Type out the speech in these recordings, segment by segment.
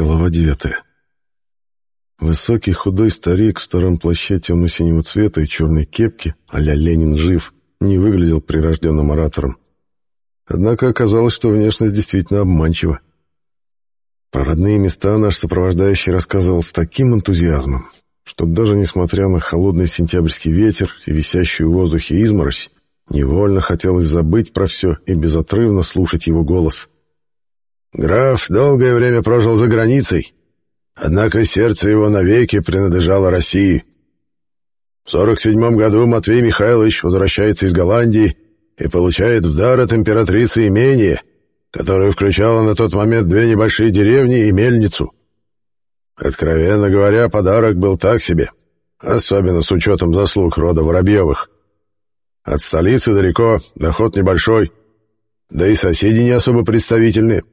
Глава девятая. Высокий худой старик в старом плаще темно-синего цвета и черной кепке, а-ля Ленин жив, не выглядел прирожденным оратором. Однако оказалось, что внешность действительно обманчива. Про родные места наш сопровождающий рассказывал с таким энтузиазмом, что даже несмотря на холодный сентябрьский ветер и висящую в воздухе изморозь, невольно хотелось забыть про все и безотрывно слушать его голос. Граф долгое время прожил за границей, однако сердце его навеки принадлежало России. В 47 году Матвей Михайлович возвращается из Голландии и получает в дар от императрицы имение, которое включало на тот момент две небольшие деревни и мельницу. Откровенно говоря, подарок был так себе, особенно с учетом заслуг рода Воробьевых. От столицы далеко, доход небольшой, да и соседи не особо представительные.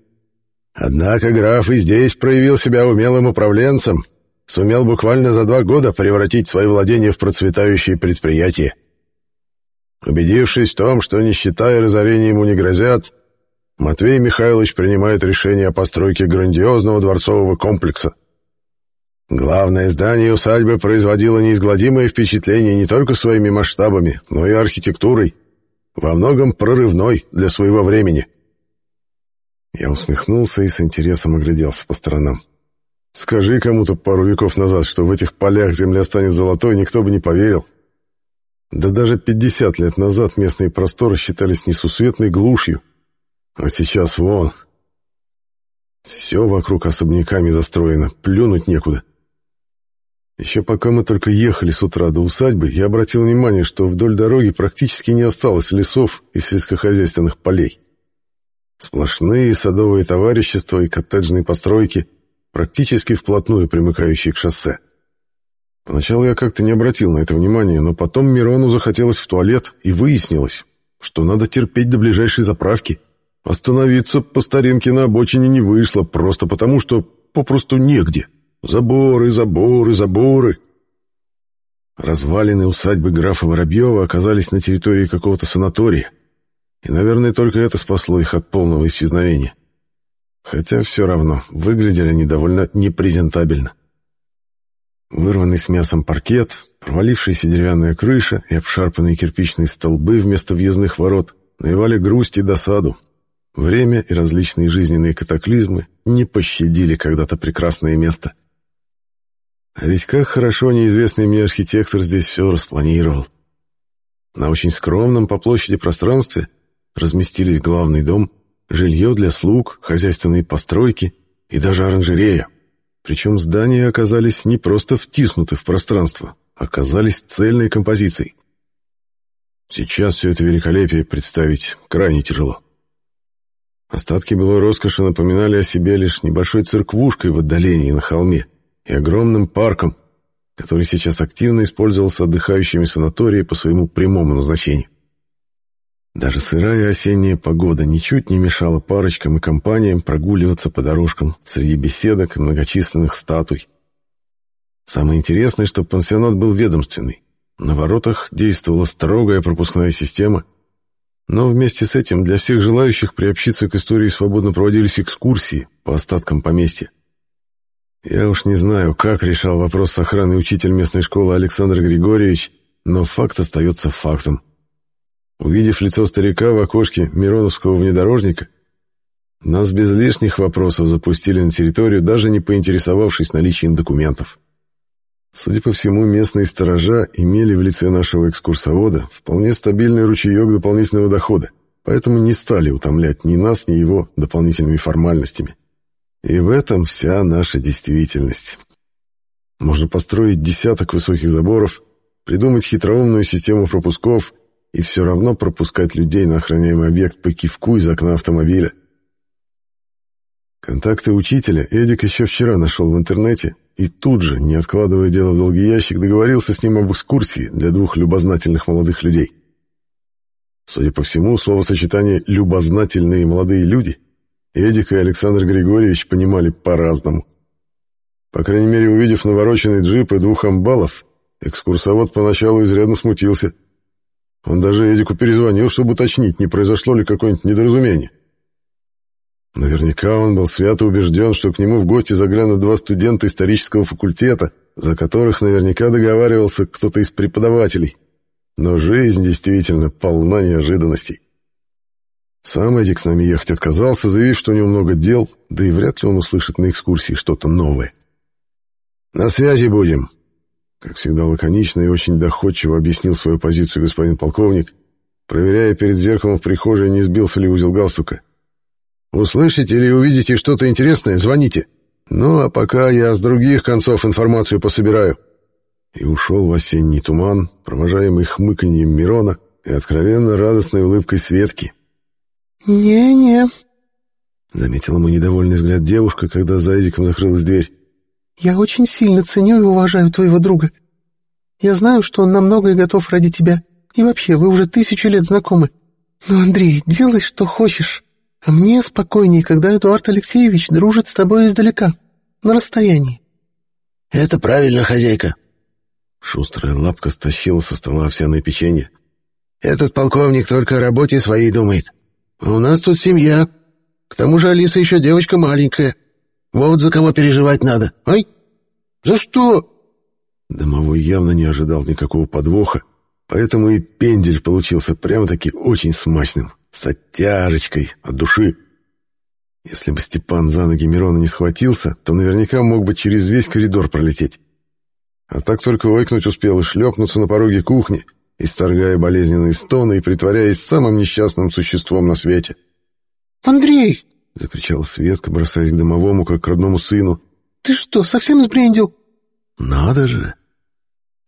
Однако граф и здесь проявил себя умелым управленцем, сумел буквально за два года превратить свои владения в процветающие предприятия. Убедившись в том, что нищета и разорение ему не грозят, Матвей Михайлович принимает решение о постройке грандиозного дворцового комплекса. Главное здание усадьбы производило неизгладимое впечатление не только своими масштабами, но и архитектурой, во многом прорывной для своего времени. Я усмехнулся и с интересом огляделся по сторонам. Скажи кому-то пару веков назад, что в этих полях земля станет золотой, никто бы не поверил. Да даже пятьдесят лет назад местные просторы считались несусветной глушью. А сейчас вон. Все вокруг особняками застроено, плюнуть некуда. Еще пока мы только ехали с утра до усадьбы, я обратил внимание, что вдоль дороги практически не осталось лесов и сельскохозяйственных полей. Сплошные садовые товарищества и коттеджные постройки, практически вплотную примыкающие к шоссе. Поначалу я как-то не обратил на это внимания, но потом Мирону захотелось в туалет, и выяснилось, что надо терпеть до ближайшей заправки. Остановиться по старинке на обочине не вышло, просто потому что попросту негде. Заборы, заборы, заборы. Развалины усадьбы графа Воробьева оказались на территории какого-то санатория. И, наверное, только это спасло их от полного исчезновения. Хотя все равно, выглядели они довольно непрезентабельно. Вырванный с мясом паркет, провалившаяся деревянная крыша и обшарпанные кирпичные столбы вместо въездных ворот навевали грусть и досаду. Время и различные жизненные катаклизмы не пощадили когда-то прекрасное место. А ведь как хорошо неизвестный мне архитектор здесь все распланировал. На очень скромном по площади пространстве разместились главный дом, жилье для слуг, хозяйственные постройки и даже оранжерея. Причем здания оказались не просто втиснуты в пространство, оказались цельной композицией. Сейчас все это великолепие представить крайне тяжело. Остатки былой роскоши напоминали о себе лишь небольшой церквушкой в отдалении на холме и огромным парком, который сейчас активно использовался отдыхающими санатории по своему прямому назначению. Даже сырая осенняя погода ничуть не мешала парочкам и компаниям прогуливаться по дорожкам среди беседок и многочисленных статуй. Самое интересное, что пансионат был ведомственный. На воротах действовала строгая пропускная система, но вместе с этим для всех желающих приобщиться к истории свободно проводились экскурсии по остаткам поместья. Я уж не знаю, как решал вопрос с охраной учитель местной школы Александр Григорьевич, но факт остается фактом. Увидев лицо старика в окошке Мироновского внедорожника, нас без лишних вопросов запустили на территорию, даже не поинтересовавшись наличием документов. Судя по всему, местные сторожа имели в лице нашего экскурсовода вполне стабильный ручеек дополнительного дохода, поэтому не стали утомлять ни нас, ни его дополнительными формальностями. И в этом вся наша действительность. Можно построить десяток высоких заборов, придумать хитроумную систему пропусков — и все равно пропускать людей на охраняемый объект по кивку из окна автомобиля. Контакты учителя Эдик еще вчера нашел в интернете и тут же, не откладывая дело в долгий ящик, договорился с ним об экскурсии для двух любознательных молодых людей. Судя по всему, словосочетание «любознательные молодые люди» Эдик и Александр Григорьевич понимали по-разному. По крайней мере, увидев навороченный джип и двух амбалов, экскурсовод поначалу изрядно смутился – он даже Эдику перезвонил, чтобы уточнить, не произошло ли какое-нибудь недоразумение. Наверняка он был свято убежден, что к нему в гости заглянут два студента исторического факультета, за которых наверняка договаривался кто-то из преподавателей. Но жизнь действительно полна неожиданностей. Сам Эдик с нами ехать отказался, заявив, что у него много дел, да и вряд ли он услышит на экскурсии что-то новое. «На связи будем», — как всегда лаконично и очень доходчиво объяснил свою позицию господин полковник, проверяя перед зеркалом в прихожей, не сбился ли узел галстука. «Услышите или увидите что-то интересное, звоните. Ну, а пока я с других концов информацию пособираю» и ушел в осенний туман, провожаемый хмыканьем Мирона и откровенно радостной улыбкой Светки. «Не-не», — заметила мой недовольный взгляд девушка, когда за Эдиком закрылась дверь. «Я очень сильно ценю и уважаю твоего друга. Я знаю, что он на многое готов ради тебя, и вообще, вы уже тысячу лет знакомы. Но, Андрей, делай, что хочешь. А мне спокойнее, когда Эдуард Алексеевич дружит с тобой издалека, на расстоянии». «Это правильно, хозяйка», Шустрая лапка стащила со стола овсяное печенье. «Этот полковник только о работе своей думает. А у нас тут семья. К тому же Алиса еще девочка маленькая. Вот за кого переживать надо. Ай? За что?» Домовой явно не ожидал никакого подвоха, поэтому и пендель получился прямо-таки очень смачным, с оттяжечкой от души. Если бы Степан за ноги Мирона не схватился, то наверняка мог бы через весь коридор пролететь. А так только ойкнуть успел и шлепнуться на пороге кухни, исторгая болезненные стоны и притворяясь самым несчастным существом на свете. «Андрей!» — закричала Светка, бросаясь к домовому, как к родному сыну. «Ты что, совсем сбрендил?» «Надо же!»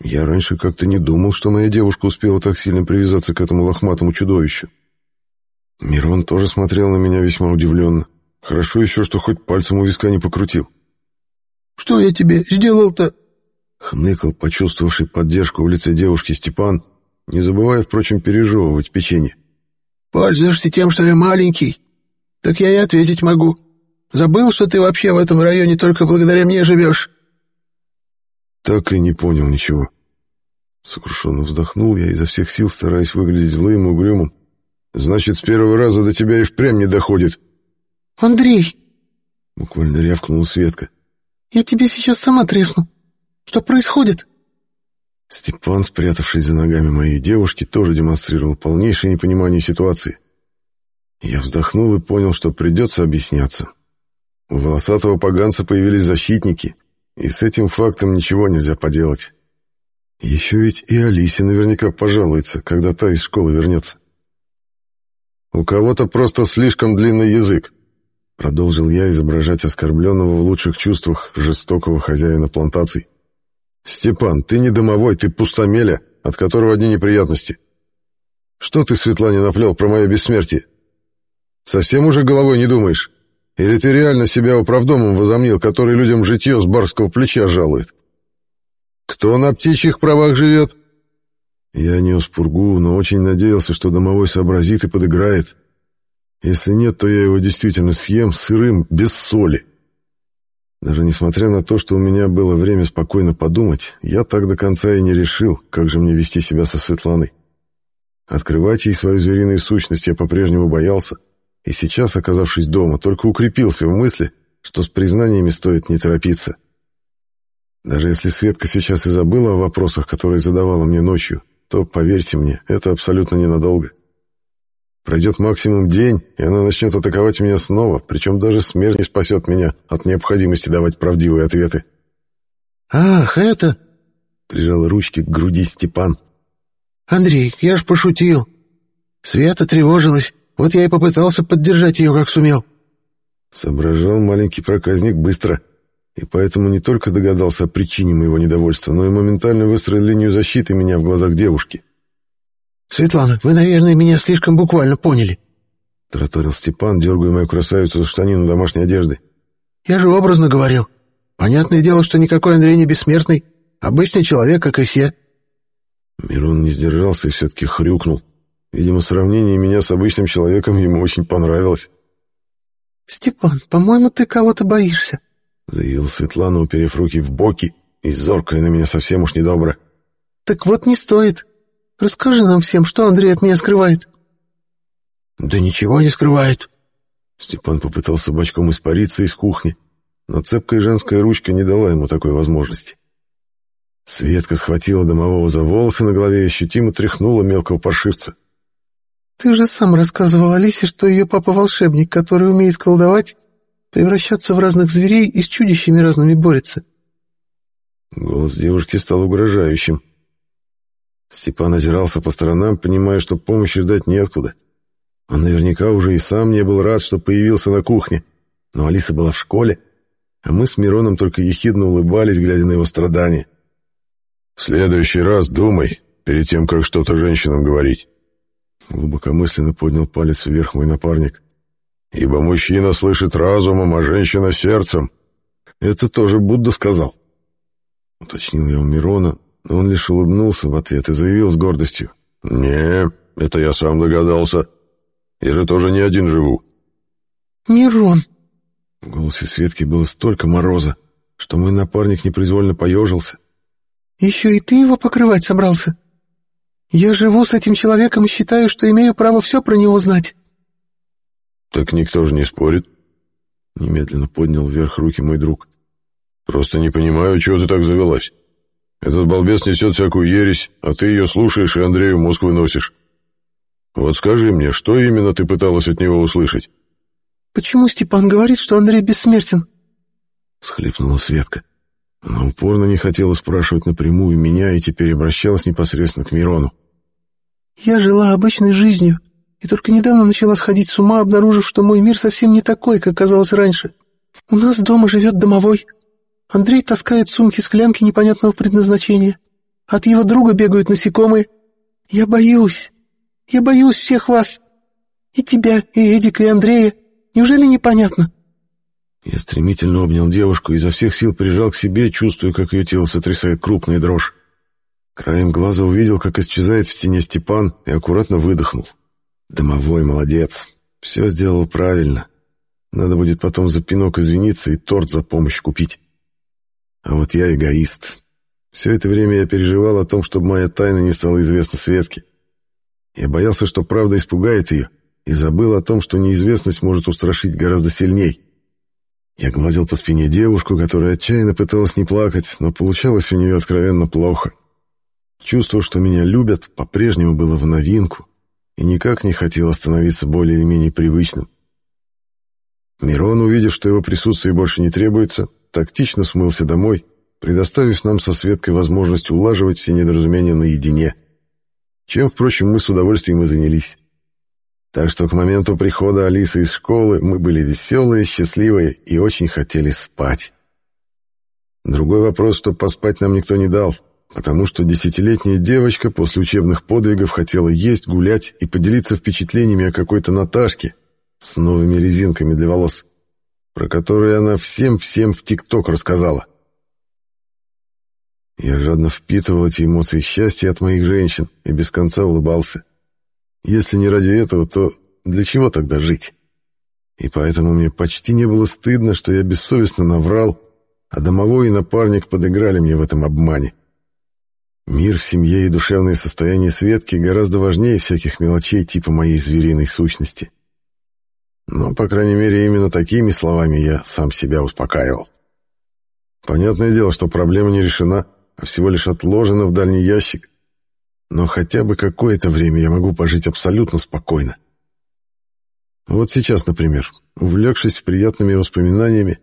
Я раньше как-то не думал, что моя девушка успела так сильно привязаться к этому лохматому чудовищу. Мирон тоже смотрел на меня весьма удивленно. Хорошо еще, что хоть пальцем у виска не покрутил. «Что я тебе сделал-то?» Хныкал, почувствовавший поддержку в лице девушки Степан, не забывая, впрочем, пережевывать печенье. «Пользуешься тем, что я маленький? Так я и ответить могу. Забыл, что ты вообще в этом районе только благодаря мне живешь?» Так и не понял ничего. Сокрушенно вздохнул я, изо всех сил стараясь выглядеть злым и угрюмым. «Значит, с первого раза до тебя и впрямь не доходит». «Андрей!» — буквально рявкнула Светка. «Я тебе сейчас сама тресну. Что происходит?» Степан, спрятавшись за ногами моей девушки, тоже демонстрировал полнейшее непонимание ситуации. Я вздохнул и понял, что придется объясняться. У волосатого поганца появились защитники, и с этим фактом ничего нельзя поделать. Еще ведь и Алисе наверняка пожалуется, когда та из школы вернется. «У кого-то просто слишком длинный язык», — продолжил я изображать оскорбленного в лучших чувствах жестокого хозяина плантаций. «Степан, ты не домовой, ты пустомеля, от которого одни неприятности. Что ты, Светлане, наплел про мое бессмертие? Совсем уже головой не думаешь? Или ты реально себя управдомом возомнил, который людям житье с барского плеча жалует? Кто на птичьих правах живет?» Я нес пургу, но очень надеялся, что домовой сообразит и подыграет. Если нет, то я его действительно съем сырым, без соли. Даже несмотря на то, что у меня было время спокойно подумать, я так до конца и не решил, как же мне вести себя со Светланой. Открывать ей свою звериную сущность я по-прежнему боялся, и сейчас, оказавшись дома, только укрепился в мысли, что с признаниями стоит не торопиться. Даже если Светка сейчас и забыла о вопросах, которые задавала мне ночью, то, поверьте мне, это абсолютно ненадолго. Пройдет максимум день, и она начнет атаковать меня снова, причем даже смерть не спасет меня от необходимости давать правдивые ответы. «Ах, это...» — прижал ручки к груди Степан. «Андрей, я ж пошутил. Света тревожилась, вот я и попытался поддержать ее, как сумел». Соображал маленький проказник быстро, и поэтому не только догадался о причине моего недовольства, но и моментально выстроил линию защиты меня в глазах девушки. «Светлана, вы, наверное, меня слишком буквально поняли», — тараторил Степан, дергая мою красавицу за штанину домашней одежды. «Я же образно говорил. Понятное дело, что никакой Андрей не бессмертный. Обычный человек, как и все». Мирон не сдержался и все-таки хрюкнул. Видимо, сравнение меня с обычным человеком ему очень понравилось. «Степан, по-моему, ты кого-то боишься», — заявила Светлана, уперев руки в боки и зоркая на меня совсем уж недобро. «Так вот не стоит. Расскажи нам всем, что Андрей от меня скрывает». «Да ничего не скрывает», Степан попытался бочком испариться из кухни, но цепкая женская ручка не дала ему такой возможности. Светка схватила домового за волосы на голове и ощутимо тряхнула мелкого паршивца. «Ты же сам рассказывал Алисе, что ее папа волшебник, который умеет колдовать, превращаться в разных зверей и с чудищами разными борется». Голос девушки стал угрожающим. Степан озирался по сторонам, понимая, что помощи ждать неоткуда. Он наверняка уже и сам не был рад, что появился на кухне, но Алиса была в школе, а мы с Мироном только ехидно улыбались, глядя на его страдания. «В следующий раз думай, перед тем, как что-то женщинам говорить». Глубокомысленно поднял палец вверх мой напарник. «Ибо мужчина слышит разумом, а женщина — сердцем». «Это тоже Будда сказал». Уточнил я у Мирона, но он лишь улыбнулся в ответ и заявил с гордостью. «Не, это я сам догадался. Я же тоже не один живу». «Мирон!» В голосе Светки было столько мороза, что мой напарник непроизвольно поежился. Еще и ты его покрывать собрался? Я живу с этим человеком и считаю, что имею право все про него знать. Так никто же не спорит. Немедленно поднял вверх руки мой друг. Просто не понимаю, чего ты так завелась. Этот балбес несет всякую ересь, а ты ее слушаешь и Андрею мозг выносишь. Вот скажи мне, что именно ты пыталась от него услышать? Почему Степан говорит, что Андрей бессмертен? Схлипнула Светка. Она упорно не хотела спрашивать напрямую меня и теперь обращалась непосредственно к Мирону. «Я жила обычной жизнью, и только недавно начала сходить с ума, обнаружив, что мой мир совсем не такой, как казалось раньше. У нас дома живет домовой. Андрей таскает сумки-склянки непонятного предназначения. От его друга бегают насекомые. Я боюсь. Я боюсь всех вас. И тебя, и Эдика, и Андрея. Неужели непонятно?» Я стремительно обнял девушку и изо всех сил прижал к себе, чувствуя, как ее тело сотрясает крупная дрожь. Краем глаза увидел, как исчезает в стене Степан, и аккуратно выдохнул. Домовой молодец. Все сделал правильно. Надо будет потом за пинок извиниться и торт за помощь купить. А вот я эгоист. Все это время я переживал о том, чтобы моя тайна не стала известна Светке. Я боялся, что правда испугает ее, и забыл о том, что неизвестность может устрашить гораздо сильней. Я гладил по спине девушку, которая отчаянно пыталась не плакать, но получалось у нее откровенно плохо. Чувство, что меня любят, по-прежнему было в новинку и никак не хотел становиться более или менее привычным. Мирон, увидев, что его присутствие больше не требуется, тактично смылся домой, предоставив нам со Светкой возможность улаживать все недоразумения наедине. Чем, впрочем, мы с удовольствием и занялись. Так что к моменту прихода Алисы из школы мы были веселые, счастливые и очень хотели спать. Другой вопрос, что поспать нам никто не дал, потому что десятилетняя девочка после учебных подвигов хотела есть, гулять и поделиться впечатлениями о какой-то Наташке с новыми резинками для волос, про которые она всем-всем в ТикТок рассказала. Я жадно впитывал эти эмоции счастья от моих женщин и без конца улыбался. Если не ради этого, то для чего тогда жить? И поэтому мне почти не было стыдно, что я бессовестно наврал, а домовой и напарник подыграли мне в этом обмане. Мир в семье и душевное состояние Светки гораздо важнее всяких мелочей типа моей звериной сущности. Но, по крайней мере, именно такими словами я сам себя успокаивал. Понятное дело, что проблема не решена, а всего лишь отложена в дальний ящик, но хотя бы какое-то время я могу пожить абсолютно спокойно. Вот сейчас, например, увлекшись приятными воспоминаниями,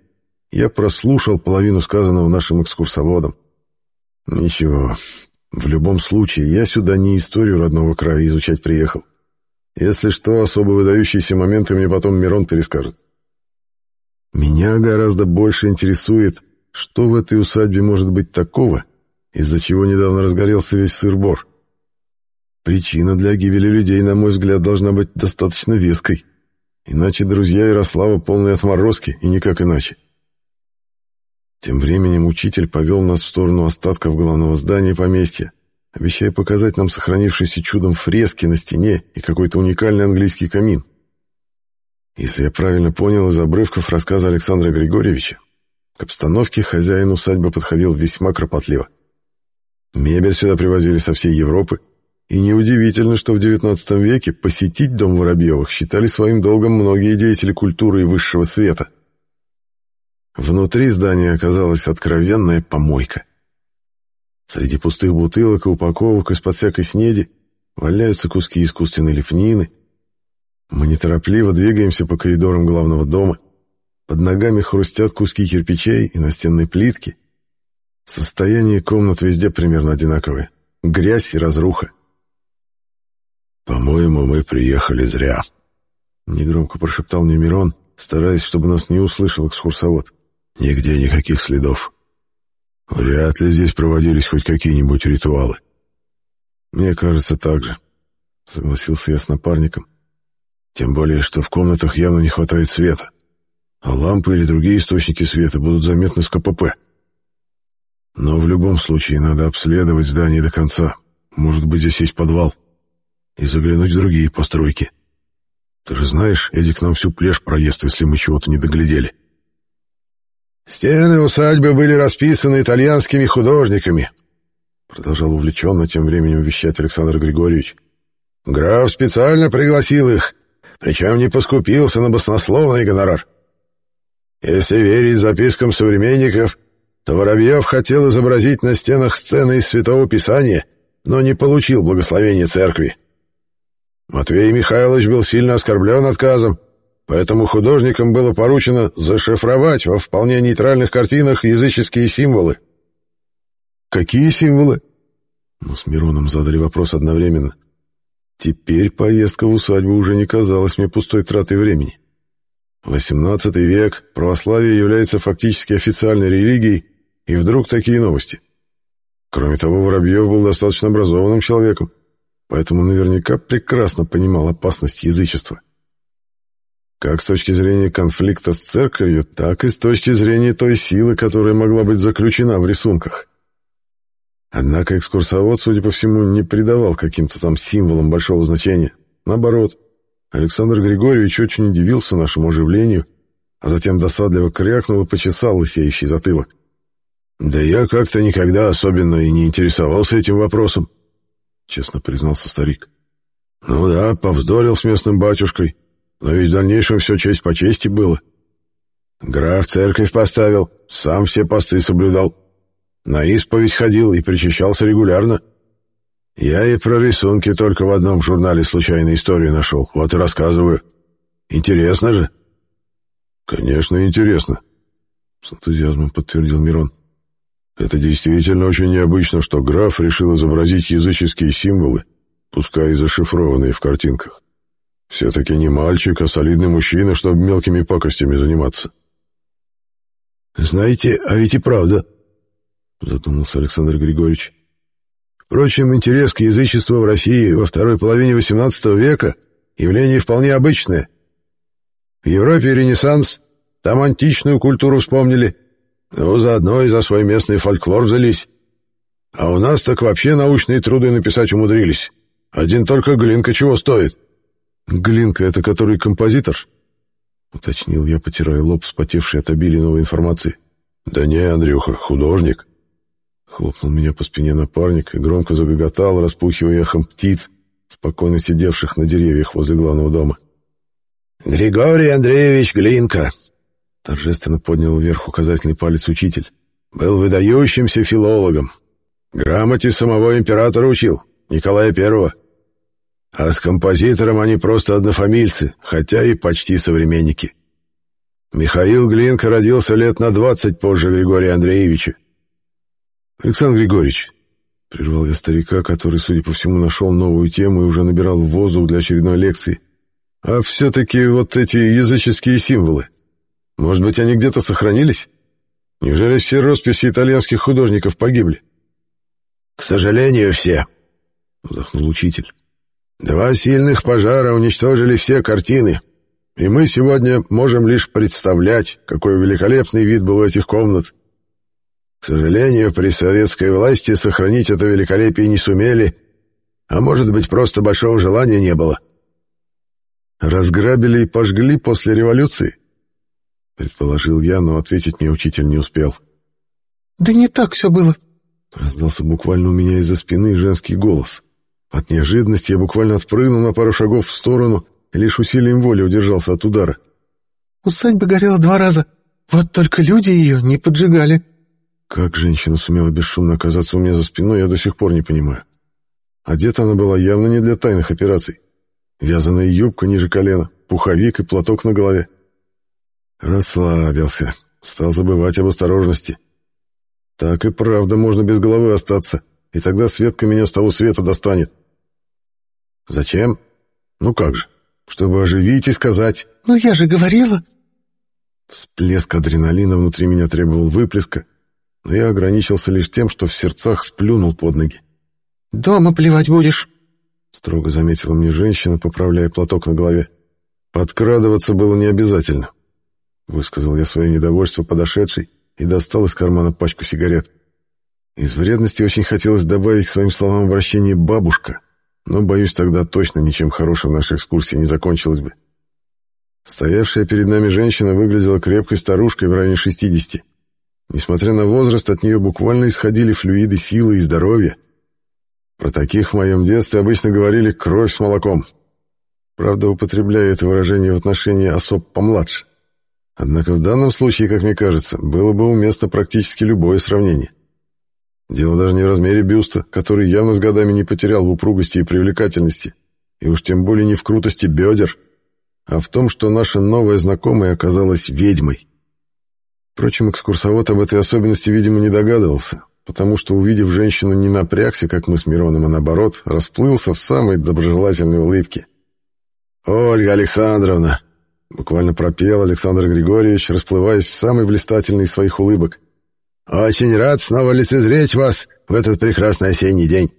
я прослушал половину сказанного нашим экскурсоводом. Ничего, в любом случае, я сюда не историю родного края изучать приехал. Если что, особо выдающиеся моменты мне потом Мирон перескажет. Меня гораздо больше интересует, что в этой усадьбе может быть такого, из-за чего недавно разгорелся весь сыр-бор. Причина для гибели людей, на мой взгляд, должна быть достаточно веской. Иначе друзья Ярослава полные отморозки, и никак иначе. Тем временем учитель повел нас в сторону остатков главного здания поместья, обещая показать нам сохранившиеся чудом фрески на стене и какой-то уникальный английский камин. Если я правильно понял из обрывков рассказа Александра Григорьевича, к обстановке хозяин усадьбы подходил весьма кропотливо. Мебель сюда привозили со всей Европы, и неудивительно, что в XIX веке посетить дом Воробьевых считали своим долгом многие деятели культуры и высшего света. Внутри здания оказалась откровенная помойка. Среди пустых бутылок и упаковок из-под всякой снеди валяются куски искусственной лепнины. Мы неторопливо двигаемся по коридорам главного дома. Под ногами хрустят куски кирпичей и настенной плитки. Состояние комнат везде примерно одинаковое. Грязь и разруха. «По-моему, мы приехали зря», — негромко прошептал мне Мирон, стараясь, чтобы нас не услышал экскурсовод. «Нигде никаких следов. Вряд ли здесь проводились хоть какие-нибудь ритуалы». «Мне кажется, так же», — согласился я с напарником. «Тем более, что в комнатах явно не хватает света, а лампы или другие источники света будут заметны с КПП. Но в любом случае надо обследовать здание до конца. Может быть, здесь есть подвал» и заглянуть в другие постройки. Ты же знаешь, Эдик нам всю плешь проест, если мы чего-то не доглядели. Стены усадьбы были расписаны итальянскими художниками, продолжал увлеченно тем временем вещать Александр Григорьевич. Граф специально пригласил их, причем не поскупился на баснословный гонорар. Если верить запискам современников, то Воробьев хотел изобразить на стенах сцены из Святого Писания, но не получил благословения церкви. Матвей Михайлович был сильно оскорблен отказом, поэтому художникам было поручено зашифровать во вполне нейтральных картинах языческие символы. «Какие символы?» Мы с Мироном задали вопрос одновременно. Теперь поездка в усадьбу уже не казалась мне пустой тратой времени. XVIII век, православие является фактически официальной религией, и вдруг такие новости. Кроме того, Воробьев был достаточно образованным человеком поэтому наверняка прекрасно понимал опасность язычества. Как с точки зрения конфликта с церковью, так и с точки зрения той силы, которая могла быть заключена в рисунках. Однако экскурсовод, судя по всему, не придавал каким-то там символам большого значения. Наоборот, Александр Григорьевич очень удивился нашему оживлению, а затем досадливо крякнул и почесал лысеющий затылок. «Да я как-то никогда особенно и не интересовался этим вопросом», — честно признался старик. «Ну да, повздорил с местным батюшкой, но ведь в дальнейшем все честь по чести было. Граф церковь поставил, сам все посты соблюдал. На исповедь ходил и причащался регулярно. Я и про рисунки только в одном журнале случайно историю нашел, вот и рассказываю. Интересно же?» «Конечно, интересно», — с энтузиазмом подтвердил Мирон. Это действительно очень необычно, что граф решил изобразить языческие символы, пускай и зашифрованные в картинках. Все-таки не мальчик, а солидный мужчина, чтобы мелкими пакостями заниматься. «Знаете, а ведь и правда», — задумался Александр Григорьевич. «Впрочем, интерес к язычеству в России во второй половине XVIII века — явление вполне обычное. В Европе Ренессанс, там античную культуру вспомнили, ну, заодно и за свой местный фольклор взялись. А у нас так вообще научные труды написать умудрились. Один только Глинка чего стоит. Глинка — это который композитор? Уточнил я, потирая лоб, вспотевший от обилия новой информации. Да не, Андрюха, художник. Хлопнул меня по спине напарник и громко загоготал, распухивая эхом птиц, спокойно сидевших на деревьях возле главного дома. «Григорий Андреевич Глинка, Торжественно поднял вверх указательный палец учитель. Был выдающимся филологом. Грамоте самого императора учил, Николая Первого. А с композитором они просто однофамильцы, хотя и почти современники. Михаил Глинка родился лет на двадцать позже Григория Андреевича. Александр Григорьевич, прервал я старика, который, судя по всему, нашел новую тему и уже набирал воздух для очередной лекции. А все-таки вот эти языческие символы, может быть, они где-то сохранились? Неужели все росписи итальянских художников погибли? — К сожалению, все, — вздохнул учитель. — Два сильных пожара уничтожили все картины, и мы сегодня можем лишь представлять, какой великолепный вид был у этих комнат. К сожалению, при советской власти сохранить это великолепие не сумели, а может быть, просто большого желания не было. Разграбили и пожгли после революции? — предположил я, но ответить мне учитель не успел. «Да не так все было», — раздался буквально у меня из-за спины женский голос. От неожиданности я буквально отпрыгнул на пару шагов в сторону и лишь усилием воли удержался от удара. «Усадьба горела два раза. Вот только люди ее не поджигали». Как женщина сумела бесшумно оказаться у меня за спиной, я до сих пор не понимаю. Одета она была явно не для тайных операций. Вязаная юбка ниже колена, пуховик и платок на голове. Расслабился, стал забывать об осторожности. Так и правда можно без головы остаться, и тогда Светка меня с того света достанет. Зачем? Ну как же, чтобы оживить и сказать. «Ну я же говорила!» Всплеск адреналина внутри меня требовал выплеска, но я ограничился лишь тем, что в сердцах сплюнул под ноги. «Дома плевать будешь», — строго заметила мне женщина, поправляя платок на голове. «Подкрадываться было не обязательно», — высказал я свое недовольство подошедшей и достал из кармана пачку сигарет. Из вредности очень хотелось добавить к своим словам вращение «бабушка», но, боюсь, тогда точно ничем хорошим наша экскурсия не закончилась бы. Стоявшая перед нами женщина выглядела крепкой старушкой в районе шестидесяти. Несмотря на возраст, от нее буквально исходили флюиды силы и здоровья, про таких в моем детстве обычно говорили «кровь с молоком». Правда, употребляя это выражение в отношении особ помладше. Однако в данном случае, как мне кажется, было бы уместно практически любое сравнение. Дело даже не в размере бюста, который явно с годами не потерял в упругости и привлекательности, и уж тем более не в крутости бедер, а в том, что наша новая знакомая оказалась ведьмой. Впрочем, экскурсовод об этой особенности, видимо, не догадывался, потому что, увидев женщину, не напрягся, как мы с Мироном, а наоборот, расплылся в самой доброжелательной улыбке. «Ольга Александровна!» — буквально пропел Александр Григорьевич, расплываясь в самой блистательной из своих улыбок. «Очень рад снова лицезреть вас в этот прекрасный осенний день.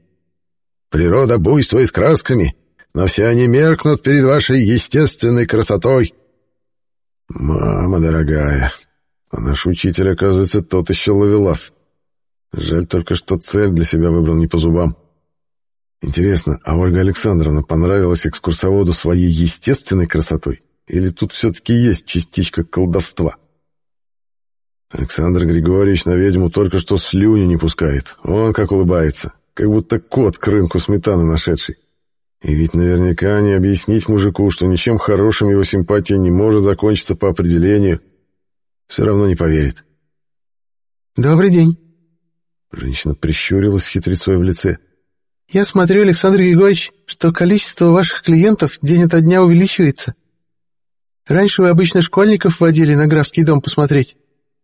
Природа буйствует красками, но все они меркнут перед вашей естественной красотой». «Мама дорогая, а наш учитель, оказывается, тот еще ловелас». Жаль только, что цель для себя выбрал не по зубам. Интересно, а Ольга Александровна понравилась экскурсоводу своей естественной красотой? Или тут все-таки есть частичка колдовства? Александр Григорьевич на ведьму только что слюни не пускает. Он как улыбается, как будто кот к рынку сметаны нашедший. И ведь наверняка не объяснить мужику, что ничем хорошим его симпатия не может закончиться по определению, все равно не поверит. «Добрый день», Женщина прищурилась хитрецой в лице. «Я смотрю, Александр Григорьевич, что количество ваших клиентов день ото дня увеличивается. Раньше вы обычно школьников водили на графский дом посмотреть,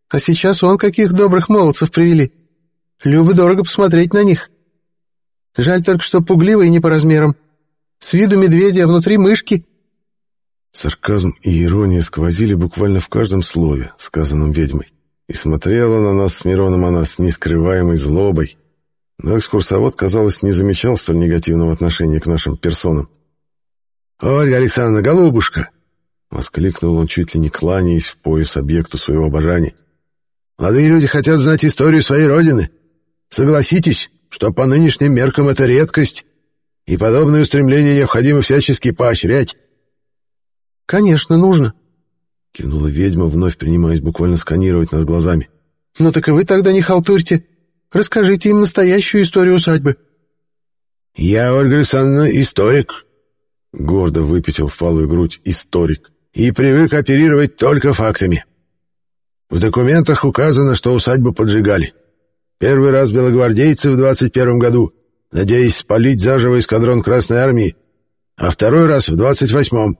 а сейчас вон каких добрых молодцев привели. Любо-дорого посмотреть на них. Жаль только, что пугливые не по размерам. С виду медведя, а внутри мышки». Сарказм и ирония сквозили буквально в каждом слове, сказанном ведьмой. И смотрела на нас с Мироном она с нескрываемой злобой. Но экскурсовод, казалось, не замечал столь негативного отношения к нашим персонам. «Ольга Александровна, голубушка!» — воскликнул он, чуть ли не кланяясь в пояс объекту своего обожания. «Молодые люди хотят знать историю своей родины. Согласитесь, что по нынешним меркам это редкость, и подобные устремления необходимо всячески поощрять». «Конечно, нужно», — кивнула ведьма, вновь принимаясь буквально сканировать нас глазами. «Ну так и вы тогда не халтурьте. Расскажите им настоящую историю усадьбы». «Я, Ольга Александровна, историк», — гордо выпятил впалую грудь историк, «и привык оперировать только фактами. В документах указано, что усадьбу поджигали. Первый раз белогвардейцы в 21 году, надеясь спалить заживо эскадрон Красной Армии, а второй раз в 28-м.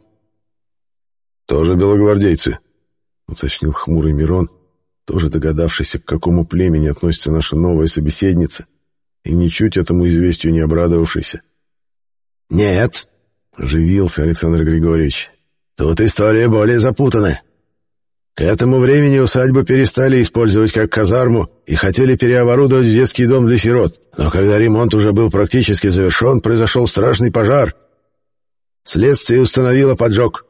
«Тоже белогвардейцы», — уточнил хмурый Мирон, тоже догадавшийся, к какому племени относится наша новая собеседница, и ничуть этому известию не обрадовавшийся. «Нет», — оживился Александр Григорьевич, — «тут история более запутанная. К этому времени усадьбу перестали использовать как казарму и хотели переоборудовать в детский дом для сирот, но когда ремонт уже был практически завершен, произошел страшный пожар. Следствие установило поджог».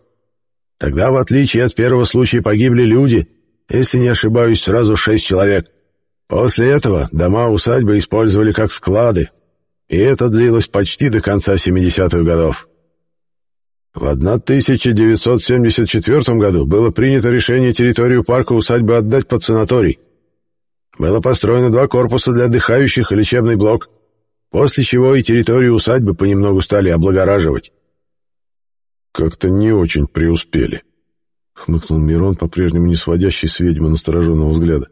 Тогда, в отличие от первого случая, погибли люди, если не ошибаюсь, сразу шесть человек. После этого дома усадьбы использовали как склады, и это длилось почти до конца 70-х годов. В 1974 году было принято решение территорию парка усадьбы отдать под санаторий. Было построено два корпуса для отдыхающих и лечебный блок. после чего и территорию усадьбы понемногу стали облагораживать. «Как-то не очень преуспели», — хмыкнул Мирон, по-прежнему не сводящий с ведьмы настороженного взгляда.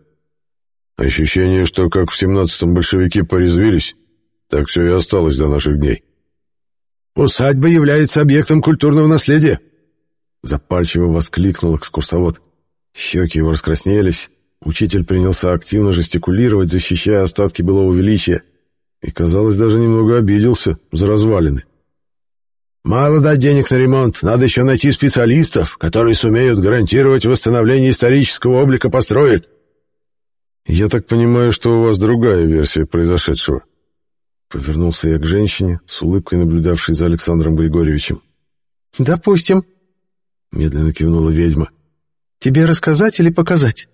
«Ощущение, что как в семнадцатом большевики порезвились, так все и осталось до наших дней». «Усадьба является объектом культурного наследия», — запальчиво воскликнул экскурсовод. Щеки его раскраснелись, учитель принялся активно жестикулировать, защищая остатки былого величия, и, казалось, даже немного обиделся за развалины. «Мало дать денег на ремонт, надо еще найти специалистов, которые сумеют гарантировать восстановление исторического облика построек». «Я так понимаю, что у вас другая версия произошедшего?» Повернулся я к женщине, с улыбкой наблюдавшей за Александром Григорьевичем. «Допустим», — медленно кивнула ведьма. «Тебе рассказать или показать?»